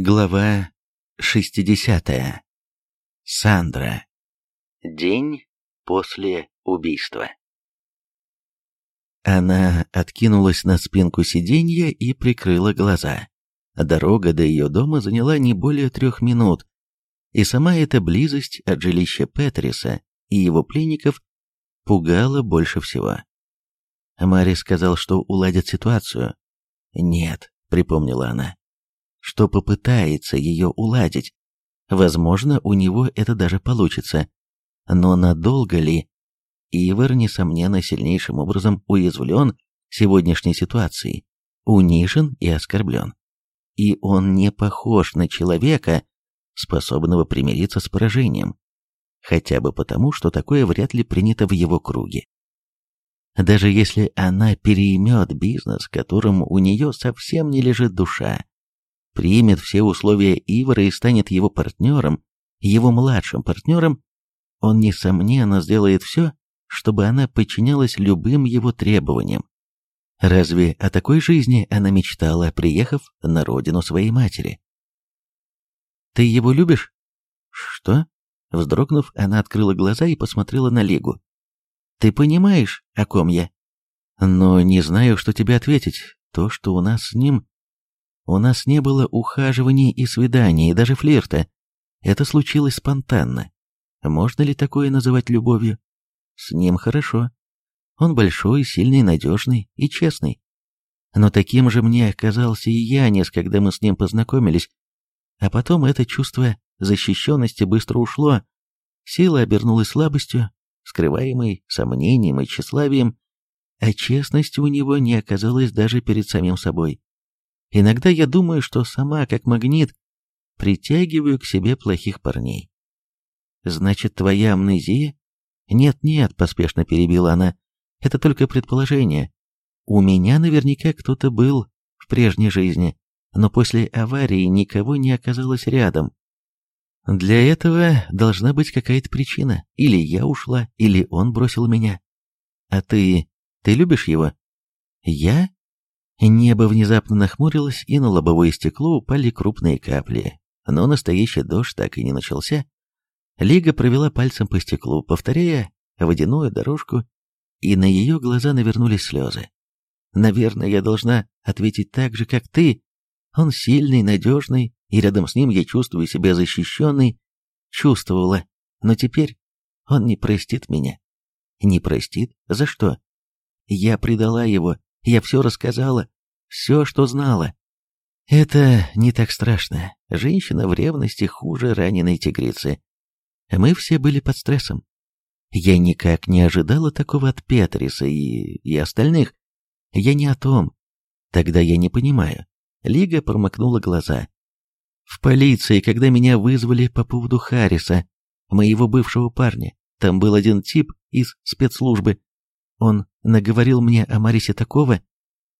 Глава 60. Сандра. День после убийства. Она откинулась на спинку сиденья и прикрыла глаза. Дорога до ее дома заняла не более трех минут, и сама эта близость от жилища Петриса и его пленников пугала больше всего. Мари сказал, что уладит ситуацию. «Нет», — припомнила она, что попытается ее уладить. Возможно, у него это даже получится. Но надолго ли? Ивар, несомненно, сильнейшим образом уязвлен сегодняшней ситуацией, унижен и оскорблен. И он не похож на человека, способного примириться с поражением, хотя бы потому, что такое вряд ли принято в его круге. Даже если она переймет бизнес, которым у нее совсем не лежит душа, примет все условия Ивара и станет его партнером, его младшим партнером, он, несомненно, сделает все, чтобы она подчинялась любым его требованиям. Разве о такой жизни она мечтала, приехав на родину своей матери? «Ты его любишь?» «Что?» Вздрогнув, она открыла глаза и посмотрела на Лигу. «Ты понимаешь, о ком я?» «Но не знаю, что тебе ответить. То, что у нас с ним у нас не было ухаживаний и свиданий, и даже флирта. Это случилось спонтанно. Можно ли такое называть любовью? С ним хорошо. Он большой, сильный, надежный и честный. Но таким же мне оказался и Янис, когда мы с ним познакомились. А потом это чувство защищенности быстро ушло. Сила обернулась слабостью, скрываемой сомнением и тщеславием, а честность у него не оказалась даже перед самим собой. Иногда я думаю, что сама, как магнит, притягиваю к себе плохих парней. Значит, твоя амнезия? Нет-нет, поспешно перебила она. Это только предположение. У меня наверняка кто-то был в прежней жизни, но после аварии никого не оказалось рядом. Для этого должна быть какая-то причина. Или я ушла, или он бросил меня. А ты... ты любишь его? Я? Небо внезапно нахмурилось, и на лобовое стекло упали крупные капли, но настоящий дождь так и не начался. Лига провела пальцем по стеклу, повторяя водяную дорожку, и на ее глаза навернулись слезы. «Наверное, я должна ответить так же, как ты. Он сильный, надежный, и рядом с ним я чувствую себя защищенной. Чувствовала, но теперь он не простит меня. Не простит? За что? Я предала его, я все рассказала, все, что знала. Это не так страшно. Женщина в ревности хуже раненой тигрицы. Мы все были под стрессом. Я никак не ожидала такого от Петриса и, и остальных. Я не о том. Тогда я не понимаю. Лига промокнула глаза. В полиции, когда меня вызвали по поводу Харриса, моего бывшего парня, там был один тип из спецслужбы, он наговорил мне о Марисе такого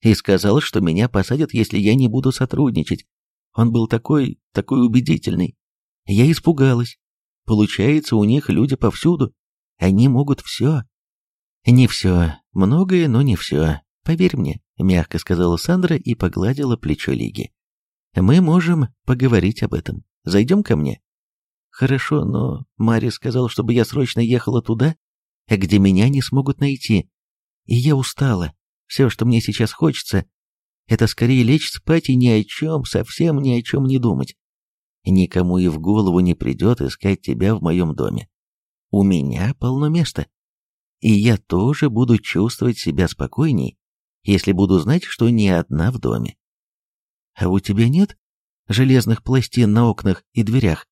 и сказал, что меня посадят, если я не буду сотрудничать. Он был такой, такой убедительный. Я испугалась. Получается, у них люди повсюду. Они могут все. Не все. Многое, но не все. Поверь мне, мягко сказала Сандра и погладила плечо Лиги. Мы можем поговорить об этом. Зайдем ко мне. Хорошо, но Мари сказал, чтобы я срочно ехала туда, а где меня не смогут найти. И я устала. Все, что мне сейчас хочется, это скорее лечь спать и ни о чем, совсем ни о чем не думать. Никому и в голову не придет искать тебя в моем доме. У меня полно места. И я тоже буду чувствовать себя спокойней, если буду знать, что не одна в доме. А у тебя нет железных пластин на окнах и дверях?